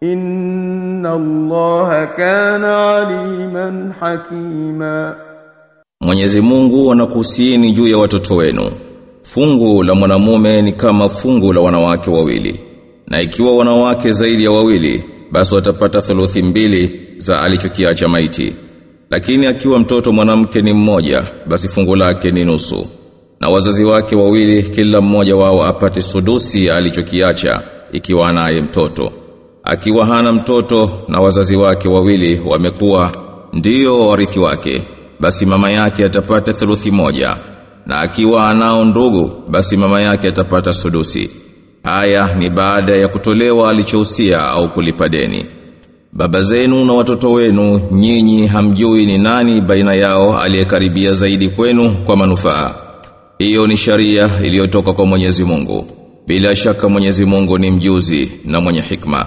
Inna Allaha kana aliman hakima Mwenyezi Mungu anakuhusieni juu ya watoto wenu. Fungu la mwanamume ni kama fungu la wanawake wawili. Na ikiwa wanawake zaidi ya wawili, basi watapata thuluthi mbili za alichokiacha maiti. Lakini akiwa mtoto mwanamke ni mmoja, basi fungu lake ni nusu. Na wazazi wake wawili kila mmoja wao apate sudusi alichokiacha ikiwa anaye mtoto akiwa hana mtoto na wazazi wake wawili wamekuwa ndiyo warithi wake basi mama yake atapata thuluthi moja. Na akiwa anao ndugu basi mama yake atapata sudusi. Haya ni baada ya kutolewa alichohusia au kulipa deni. Baba zenu na watoto wenu nyinyi hamjui ni nani baina yao aliyekaribia zaidi kwenu kwa manufaa. Hiyo ni sharia iliyotoka kwa Mwenyezi Mungu. Bila shaka Mwenyezi Mungu ni mjuzi na mwenye hikma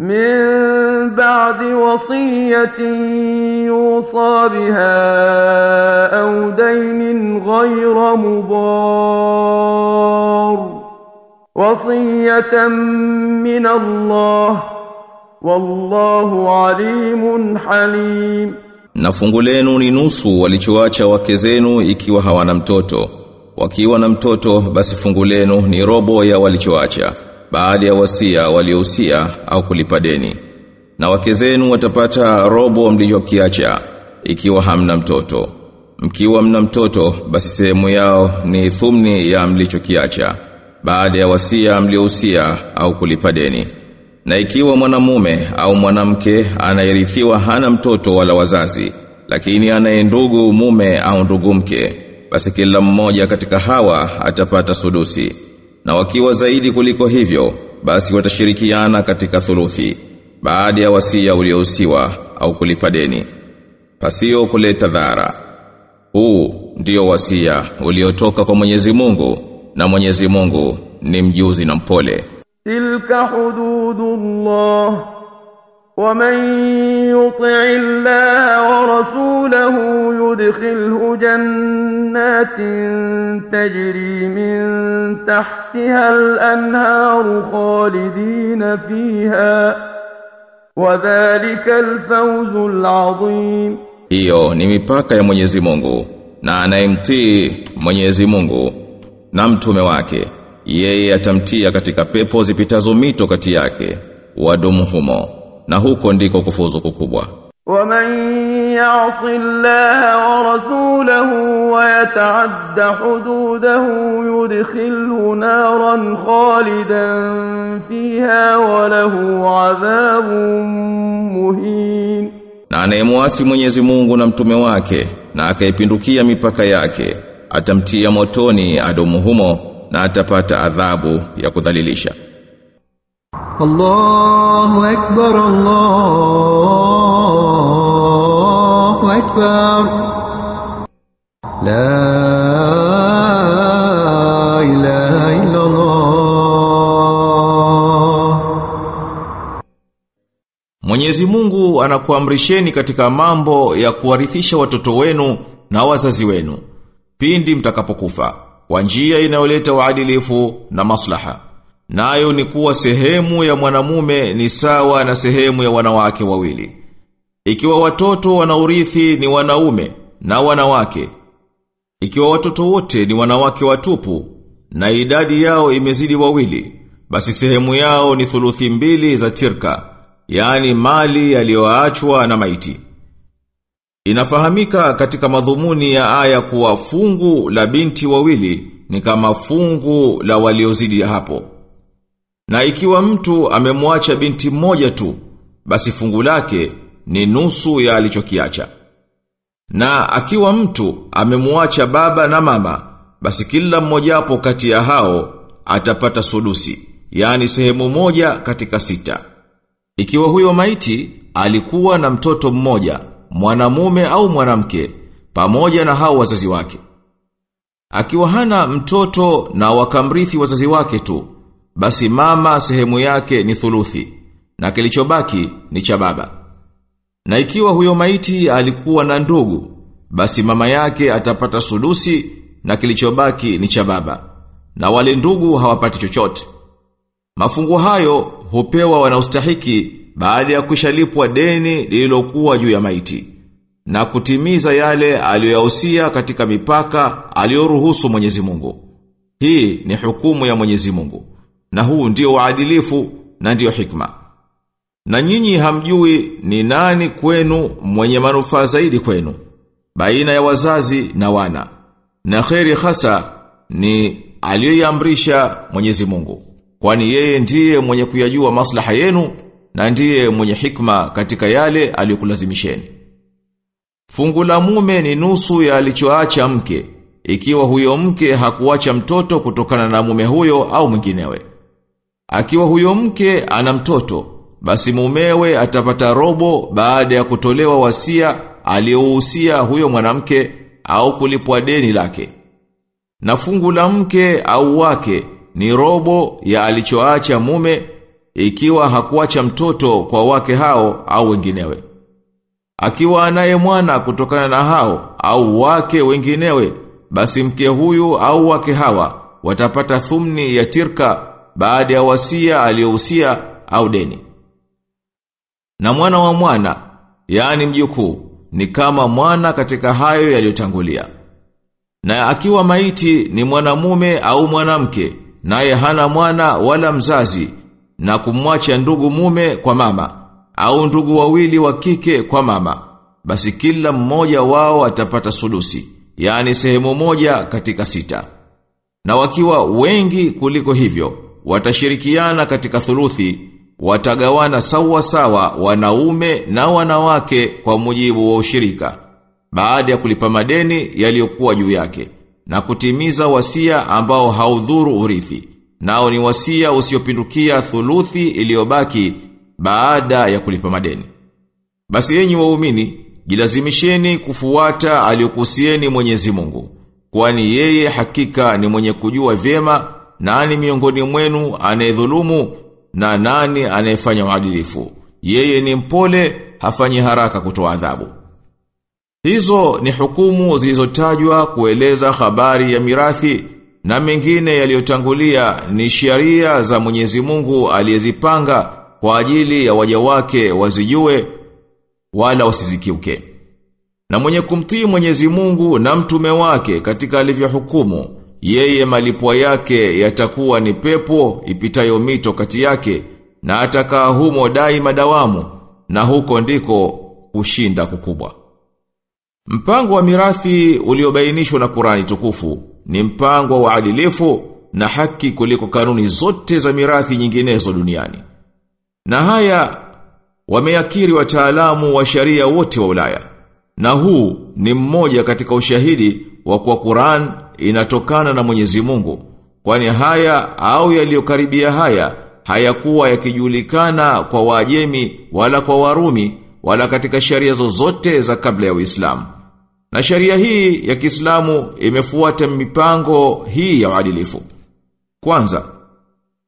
من بعد وصية يوصى بها أو دين غير مضار وصية من الله والله عليم حليم Na fungu lenu ni nusu walichoacha wake zenu ikiwa hawana mtoto. Wakiwa na mtoto basi fungu lenu ni robo ya walichoacha baada ya wasia waliohusia au kulipa deni. Na wake zenu watapata robo mlichokiacha ikiwa hamna mtoto. Mkiwa mna mtoto basi sehemu yao ni thumni ya mlichokiacha baada ya wasia mliohusia au kulipa deni. Na ikiwa mwanamume au mwanamke anayerithiwa hana mtoto wala wazazi, lakini anaye ndugu mume au ndugu mke, basi kila mmoja katika hawa atapata sudusi na wakiwa zaidi kuliko hivyo basi watashirikiana katika thuluthi baada ya wasia uliohusiwa au kulipa deni pasio kuleta dhara. Huu ndio wasia uliotoka kwa Mwenyezi Mungu na Mwenyezi Mungu ni mjuzi na mpole. Tilka hududullah. ومن يطع الله ورسوله يدخله جنات تجري من تحتها الأنهار خالدين فيها وذلك الفوز العظيم hiyo ni mipaka ya Mwenyezi Mungu na anayemtii Mwenyezi Mungu na mtume wake yeye atamtia katika pepo zipitazo mito kati yake wadumu humo na huko ndiko kufuzu kukubwa. waman ya'si Allah wa rasulahu wa yata'adda hududahu yudkhilhu naran khalidan fiha wa lahu 'adhabun muhin na anayemwasi Mwenyezi Mungu na mtume wake na akaipindukia mipaka yake atamtia motoni adumu humo na atapata adhabu ya kudhalilisha. Allahu Ekber, Allahu Ekber. La ilahe illallah. Mwenyezi Mungu anakuamrisheni katika mambo ya kuwarithisha watoto wenu na wazazi wenu pindi mtakapokufa kwa njia inayoleta uadilifu na maslaha. Nayo ni kuwa sehemu ya mwanamume ni sawa na sehemu ya wanawake wawili. Ikiwa watoto wanaurithi ni wanaume na wanawake. Ikiwa watoto wote ni wanawake watupu na idadi yao imezidi wawili, basi sehemu yao ni thuluthi mbili za tirka, yani mali yaliyoachwa na maiti. Inafahamika katika madhumuni ya aya kuwa fungu la binti wawili ni kama fungu la waliozidi hapo. Na ikiwa mtu amemwacha binti mmoja tu, basi fungu lake ni nusu ya alichokiacha. Na akiwa mtu amemwacha baba na mama, basi kila mmojapo kati ya hao atapata sudusi, yani sehemu moja katika sita. Ikiwa huyo maiti alikuwa na mtoto mmoja, mwanamume au mwanamke, pamoja na hao wazazi wake. Akiwa hana mtoto na wakamrithi wazazi wake tu, basi mama sehemu yake ni thuluthi, na kilichobaki ni cha baba. Na ikiwa huyo maiti alikuwa na ndugu, basi mama yake atapata sudusi na kilichobaki ni cha baba. Na wale ndugu hawapati chochote. Mafungu hayo hupewa wanaostahiki baada ya kushalipwa deni lililokuwa juu ya maiti na kutimiza yale aliyoyahusia katika mipaka aliyoruhusu Mwenyezi Mungu. Hii ni hukumu ya Mwenyezi Mungu na huu ndio uadilifu na ndio hikma. Na nyinyi hamjui ni nani kwenu mwenye manufaa zaidi kwenu baina ya wazazi na wana. Na kheri hasa ni aliyoiamrisha Mwenyezi Mungu. Kwani yeye ndiye mwenye kuyajua maslaha yenu na ndiye mwenye hikma katika yale aliyokulazimisheni. Fungu la mume ni nusu ya alichoacha mke, ikiwa huyo mke hakuacha mtoto kutokana na mume huyo au mwinginewe. Akiwa huyo mke ana mtoto, basi mumewe atapata robo baada ya kutolewa wasia aliyouhusia huyo mwanamke au kulipwa deni lake. Na fungu la mke au wake ni robo ya alichoacha mume ikiwa hakuacha mtoto kwa wake hao au wenginewe. Akiwa anaye mwana kutokana na hao au wake wenginewe, basi mke huyu au wake hawa watapata thumni ya tirka baada ya wasia aliyohusia au deni. Na mwana wa mwana, yani mjukuu, ni kama mwana katika hayo yaliyotangulia. Na akiwa maiti ni mwanamume au mwanamke, naye hana mwana wala mzazi, na kumwacha ndugu mume kwa mama, au ndugu wawili wa kike kwa mama, basi kila mmoja wao atapata sulusi, yani sehemu moja katika sita. Na wakiwa wengi kuliko hivyo, watashirikiana katika thuluthi, watagawana sawa sawa wanaume na wanawake kwa mujibu wa ushirika, baada ya kulipa madeni yaliyokuwa juu yake, na kutimiza wasia ambao haudhuru urithi. Nao ni wasia usiopindukia thuluthi iliyobaki baada ya kulipa madeni. Basi enyi waumini, jilazimisheni kufuata aliyokusieni Mwenyezi Mungu, kwani yeye hakika ni mwenye kujua vyema nani miongoni mwenu anayedhulumu na nani anayefanya uadilifu. Yeye ni mpole, hafanyi haraka kutoa adhabu. Hizo ni hukumu zilizotajwa kueleza habari ya mirathi na mengine yaliyotangulia ni sheria za Mwenyezi Mungu aliyezipanga kwa ajili ya waja wake wazijue wala wasizikiuke. Na mwenye kumtii Mwenyezi Mungu na mtume wake katika alivyohukumu, yeye malipwa yake yatakuwa ni pepo ipitayo mito kati yake na atakaa humo daima dawamu na huko ndiko kushinda kukubwa. Mpango wa mirathi uliobainishwa na Qurani tukufu ni mpango wa adilifu na haki kuliko kanuni zote za mirathi nyinginezo duniani. Na haya wameyakiri wataalamu wa sharia wote wa Ulaya. Na huu ni mmoja katika ushahidi wa kwa Qur'an inatokana na Mwenyezi Mungu. Kwani haya au yaliyokaribia haya hayakuwa yakijulikana kwa Waajemi wala kwa Warumi wala katika sharia zozote za kabla ya Uislamu. Na sharia hii ya Kiislamu imefuata mipango hii ya uadilifu. Kwanza,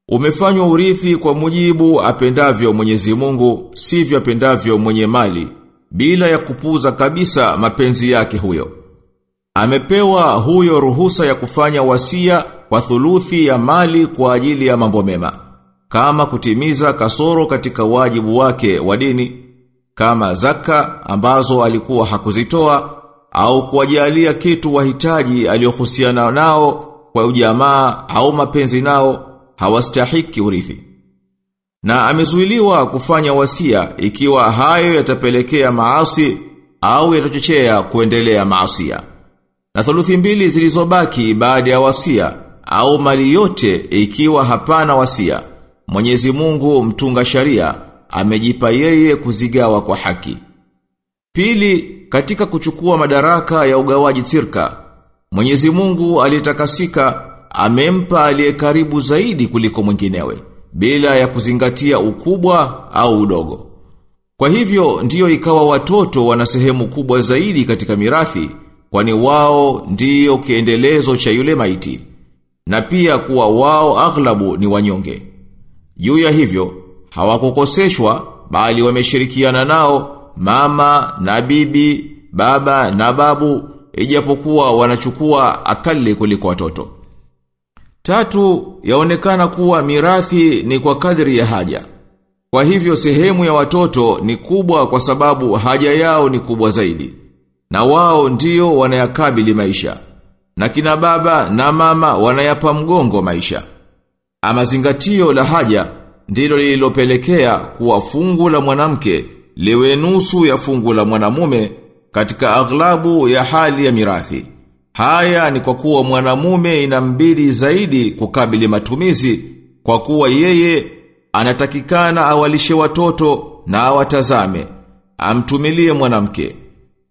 umefanywa urithi kwa mujibu apendavyo Mwenyezi Mungu, sivyo apendavyo mwenye mali, bila ya kupuza kabisa mapenzi yake huyo. Amepewa huyo ruhusa ya kufanya wasia kwa thuluthi ya mali kwa ajili ya mambo mema, kama kutimiza kasoro katika wajibu wake wa dini, kama zaka ambazo alikuwa hakuzitoa au kuwajalia kitu wahitaji aliyohusiana nao kwa ujamaa au mapenzi nao hawastahiki urithi. Na amezuiliwa kufanya wasia ikiwa hayo yatapelekea maasi au yatachochea kuendelea maasia. Na thuluthi mbili zilizobaki baada ya wasia au mali yote ikiwa hapana wasia. Mwenyezi Mungu mtunga sharia amejipa yeye kuzigawa kwa haki. Pili, katika kuchukua madaraka ya ugawaji tirka, Mwenyezi Mungu alitakasika amempa aliye karibu zaidi kuliko mwinginewe, bila ya kuzingatia ukubwa au udogo. Kwa hivyo ndiyo ikawa watoto wana sehemu kubwa zaidi katika mirathi, kwani wao ndiyo kiendelezo cha yule maiti, na pia kuwa wao aghlabu ni wanyonge. Juu ya hivyo, hawakukoseshwa bali wameshirikiana nao mama na bibi, baba na babu, ijapokuwa wanachukua akali kuliko watoto. Tatu, yaonekana kuwa mirathi ni kwa kadri ya haja. Kwa hivyo sehemu ya watoto ni kubwa kwa sababu haja yao ni kubwa zaidi. Na wao ndio wanayakabili maisha. Na kina baba na mama wanayapa mgongo maisha. Ama zingatio la haja ndilo lililopelekea kuwa fungu la mwanamke liwe nusu ya fungu la mwanamume katika aghlabu ya hali ya mirathi. Haya ni kwa kuwa mwanamume inambidi zaidi kukabili matumizi kwa kuwa yeye anatakikana awalishe watoto na awatazame, amtumilie mwanamke.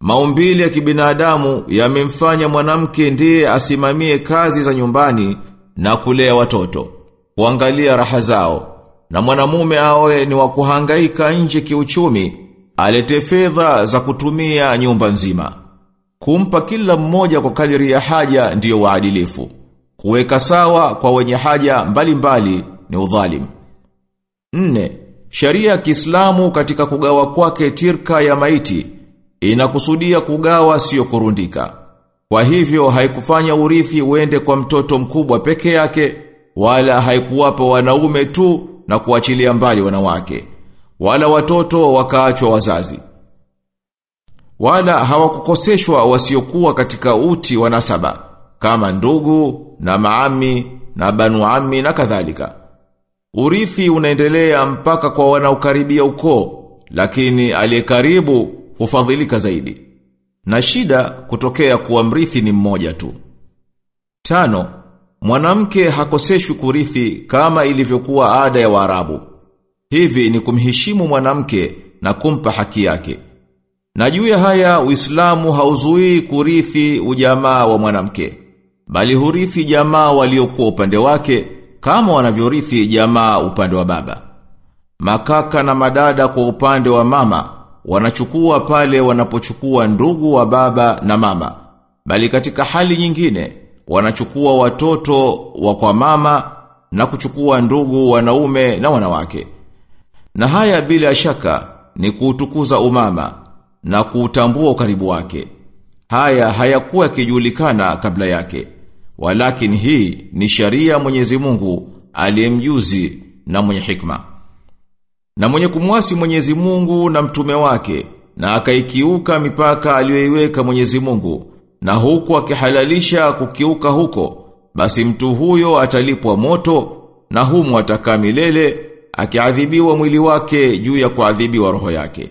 Maumbile ya kibinadamu yamemfanya mwanamke ndiye asimamie kazi za nyumbani na kulea watoto, kuangalia raha zao. Na mwanamume awe ni wa kuhangaika nje kiuchumi, alete fedha za kutumia nyumba nzima. Kumpa kila mmoja kwa kadiri ya haja ndiyo waadilifu. Kuweka sawa kwa wenye haja mbalimbali mbali ni udhalimu. Nne, sharia ya Kiislamu katika kugawa kwake tirka ya maiti inakusudia kugawa sio kurundika. Kwa hivyo haikufanya urithi uende kwa mtoto mkubwa peke yake wala haikuwapa wanaume tu na kuachilia mbali wanawake wala watoto wakaachwa wazazi. Wala hawakukoseshwa wasiokuwa katika uti wa nasaba kama ndugu na maami na banu ami na kadhalika. Urithi unaendelea mpaka kwa wanaokaribia ukoo, lakini aliyekaribu hufadhilika zaidi. Na shida kutokea kuwa mrithi ni mmoja tu. Tano, mwanamke hakoseshwi kurithi kama ilivyokuwa ada ya Waarabu. Hivi ni kumheshimu mwanamke na kumpa haki yake. Na juu ya haya Uislamu hauzuii kurithi ujamaa wa mwanamke, bali hurithi jamaa waliokuwa upande wake kama wanavyorithi jamaa upande wa baba. Makaka na madada kwa upande wa mama wanachukua pale wanapochukua ndugu wa baba na mama, bali katika hali nyingine wanachukua watoto wa kwa mama na kuchukua ndugu wanaume na wanawake. Na haya bila shaka ni kuutukuza umama na kuutambua ukaribu wake. Haya hayakuwa kijulikana kabla yake. Walakini hii ni sharia Mwenyezi Mungu aliyemjuzi na mwenye hikma. Na mwenye kumwasi Mwenyezi Mungu na mtume wake na akaikiuka mipaka aliyoiweka Mwenyezi Mungu na huku akihalalisha kukiuka huko basi mtu huyo atalipwa moto na humu atakaa milele akiadhibiwa mwili wake juu ya kuadhibiwa roho yake.